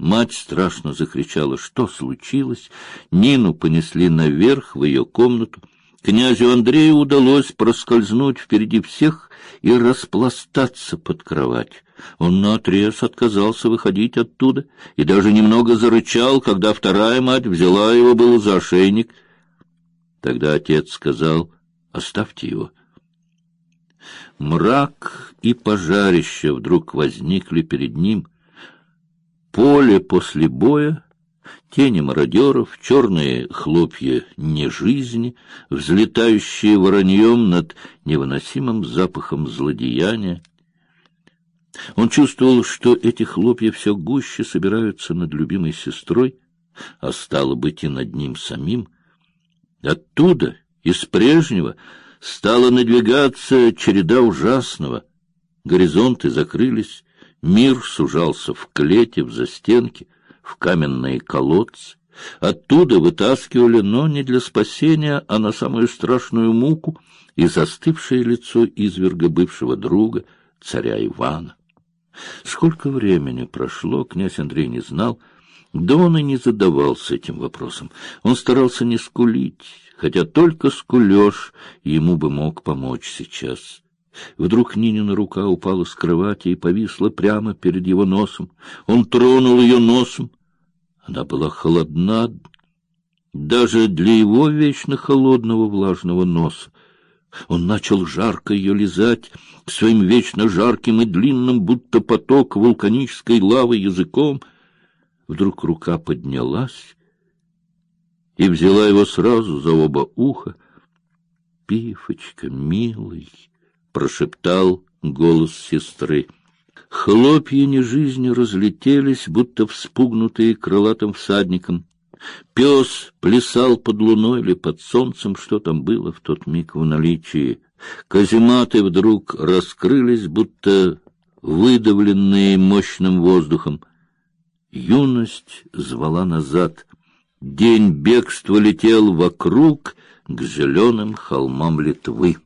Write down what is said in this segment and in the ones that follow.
Мать страшно закричала, что случилось. Нину понесли наверх в ее комнату. Князю Андрею удалось проскользнуть впереди всех и распластаться под кровать. Он наотрез отказался выходить оттуда и даже немного зарычал, когда вторая мать взяла его было за ошейник. Тогда отец сказал, оставьте его. Мрак и пожарище вдруг возникли перед ним. Поле после боя, тени мародеров, черные хлопья нежизни, взлетающие вороньем над невыносимым запахом злодеяния. Он чувствовал, что эти хлопья все гуще собираются над любимой сестрой, а стало быть и над ним самим. Оттуда, из прежнего, стала надвигаться череда ужасного. Горизонты закрылись, мир сужался в клете, в застенки, в каменные колодцы. Оттуда вытаскивали, но не для спасения, а на самую страшную муку и застывшее лицо изверга бывшего друга, царя Ивана. Сколько времени прошло, князь Андрей не знал, да он и не задавался этим вопросом. Он старался не скулить, хотя только скулёж ему бы мог помочь сейчас. Вдруг Нинина рука упала с кровати и повисла прямо перед его носом. Он тронул ее носом. Она была холодна даже для его вечно холодного влажного носа. Он начал жарко ее лизать своим вечно жарким и длинным, будто поток вулканической лавы языком. Вдруг рука поднялась и взяла его сразу за оба уха. «Пифочка, милый!» — прошептал голос сестры. Хлопья нежизни разлетелись, будто вспугнутые крылатым всадником. Пес плясал под луной или под солнцем, что там было в тот миг в наличии. Казематы вдруг раскрылись, будто выдавленные мощным воздухом. Юность звала назад. День бегства летел вокруг к зеленым холмам Литвы.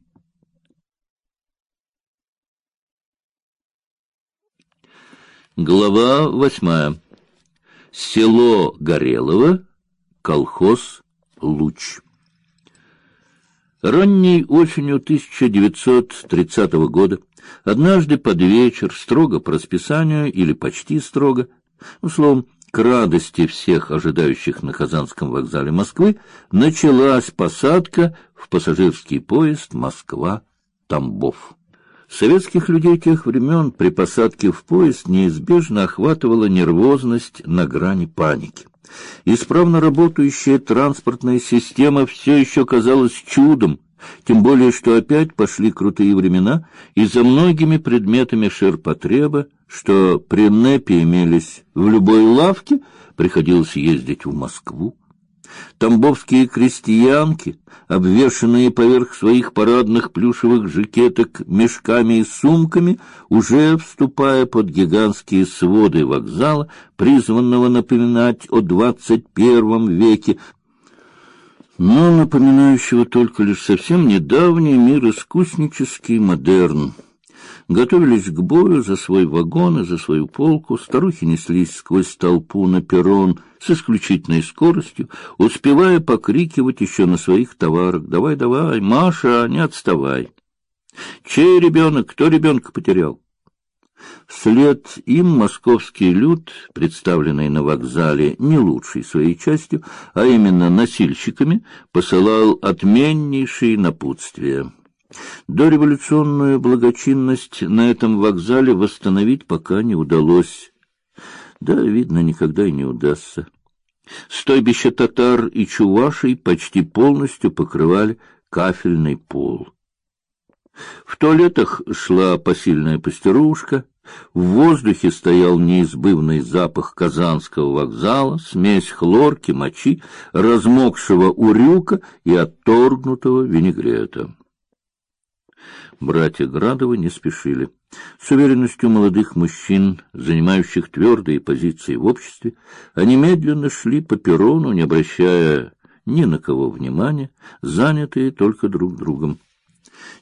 Глава восьмая. Село Горелово, колхоз Луч. Ранней осенью 1930 года, однажды под вечер, строго по расписанию или почти строго, условно, к радости всех ожидающих на Казанском вокзале Москвы, началась посадка в пассажирский поезд Москва-Тамбов. Советских людей тех времен при посадке в поезд неизбежно охватывала нервозность на грани паники. Исправно работающая транспортная система все еще казалась чудом, тем более что опять пошли крутые времена, и за многими предметами ширпотреба, что при НЭПе имелись в любой лавке, приходилось ездить в Москву. Тамбовские крестьянки, обвешанные поверх своих парадных плюшевых жакеток мешками и сумками, уже вступая под гигантские своды вокзала, призванного напоминать о двадцать первом веке, но напоминающего только лишь совсем недавний мир искуснический модерн готовились к бою за свой вагон и за свою полку, старухи неслись сквозь толпу на перрон с исключительной скоростью, успевая покрикивать еще на своих товарах «Давай, давай, Маша, не отставай!» «Чей ребенок? Кто ребенка потерял?» Вслед им московский люд, представленный на вокзале не лучшей своей частью, а именно носильщиками, посылал отменнейшие напутствия. Дореволюционную благочинность на этом вокзале восстановить пока не удалось. Да, видно, никогда и не удастся. Стойбище татар и чувашей почти полностью покрывали кафельный пол. В туалетах шла посильная пастерушка, в воздухе стоял неизбывный запах казанского вокзала, смесь хлорки, мочи, размокшего урюка и отторгнутого винегрета. Братья Градовы не спешили. С уверенностью молодых мужчин, занимающих твердые позиции в обществе, они медленно шли по перрону, не обращая ни на кого внимания, занятые только друг другом.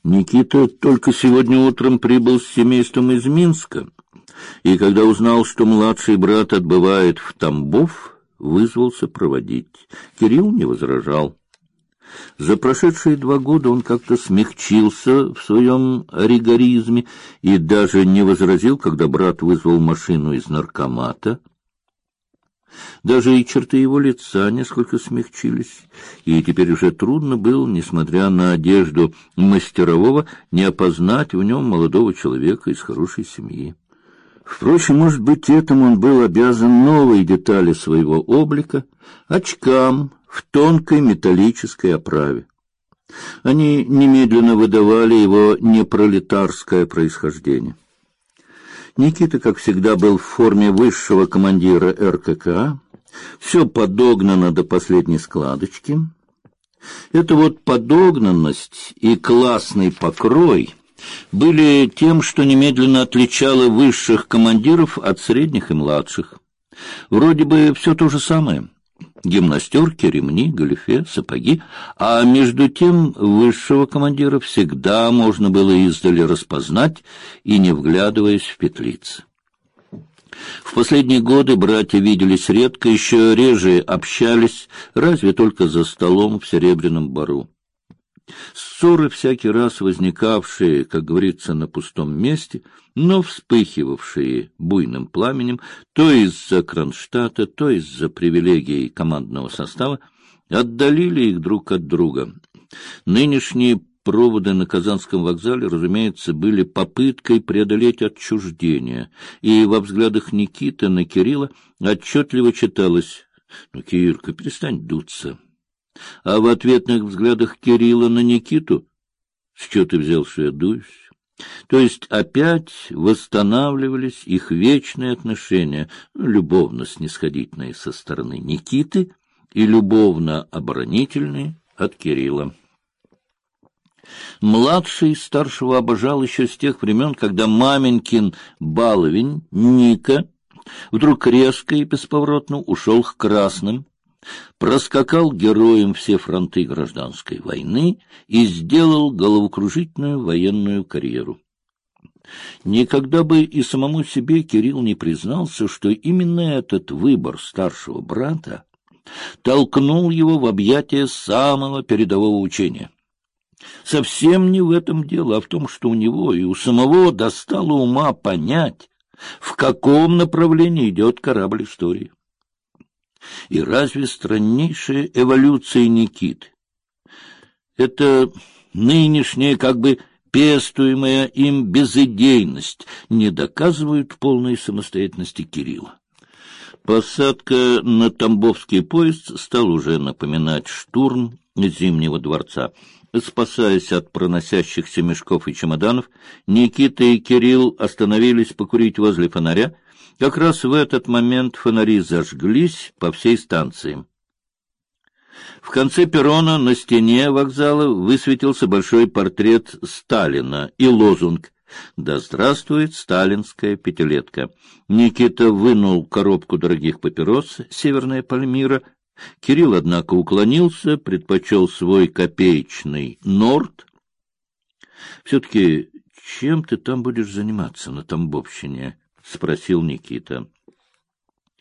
Никита только сегодня утром прибыл с семейством из Минска. и когда узнал, что младший брат отбывает в Тамбов, вызвался проводить. Кирилл не возражал. За прошедшие два года он как-то смягчился в своем ригоризме и даже не возразил, когда брат вызвал машину из наркомата. Даже и черты его лица несколько смягчились, и теперь уже трудно было, несмотря на одежду мастерового, не опознать в нем молодого человека из хорошей семьи. Впрочем, может быть, этому он был обязан новой детали своего облика — очкам в тонкой металлической оправе. Они немедленно выдавали его непролетарское происхождение. Никита, как всегда, был в форме высшего командира РКК, все подогнано до последней складочки. Это вот подогнанность и классный покрой были тем, что немедленно отличало высших командиров от средних и младших. Вроде бы все то же самое. Гимнастерки, ремни, галифе, сапоги, а между тем высшего командира всегда можно было издали распознать и не вглядываясь в петлицы. В последние годы братья виделись редко, еще реже общались, разве только за столом в Серебряном бару. Ссоры, всякий раз возникавшие, как говорится, на пустом месте, но вспыхивавшие буйным пламенем, то из-за Кронштадта, то из-за привилегий командного состава, отдалили их друг от друга. Нынешние проводы на Казанском вокзале, разумеется, были попыткой преодолеть отчуждение, и во взглядах Никиты на Кирилла отчетливо читалось «Ну, Кирка, перестань дуться». А в ответных взглядах Кирилла на Никиту «С чего ты взял, что я дуюсь?» То есть опять восстанавливались их вечные отношения, любовно-снисходительные со стороны Никиты и любовно-оборонительные от Кирилла. Младший старшего обожал еще с тех времен, когда маменькин баловень Ника вдруг резко и бесповоротно ушел к красным, проскакал героем все фронты гражданской войны и сделал головокружительную военную карьеру. Никогда бы и самому себе Кирилл не признался, что именно этот выбор старшего брата толкнул его в объятия самого передового учения. Совсем не в этом дело, а в том, что у него и у самого достало ума понять, в каком направлении идет корабль истории. И разве страннейшая эволюция Никиты — это нынешняя как бы пестуемая им безыдейность не доказывают полной самостоятельности Кирилла? Посадка на Тамбовский поезд стал уже напоминать штурм Зимнего дворца. Спасаясь от проносящихся мешков и чемоданов, Никита и Кирилл остановились покурить возле фонаря, как раз в этот момент фонари зажглись по всей станции. В конце перрона на стене вокзала высветился большой портрет Сталина и лозунг «Да здравствует сталинская пятилетка». Никита вынул коробку дорогих папирос «Северная Пальмира». Кирилл, однако, уклонился, предпочел свой копеечный «Норд». «Все-таки чем ты там будешь заниматься на Тамбовщине?» — спросил Никита.